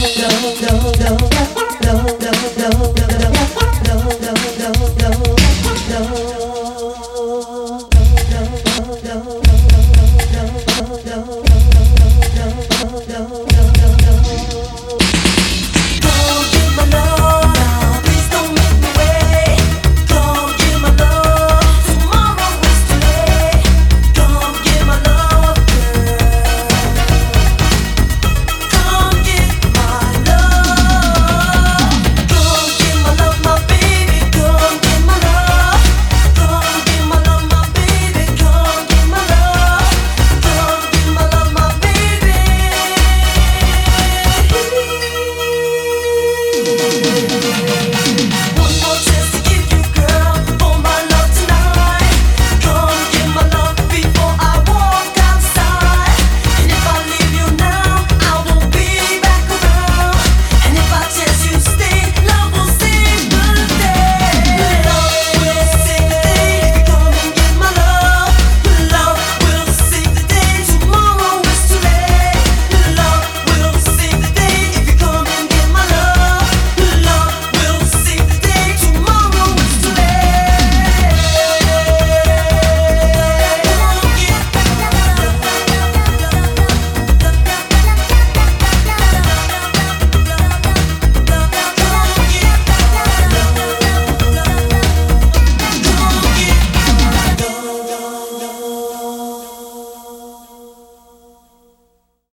no, no, no.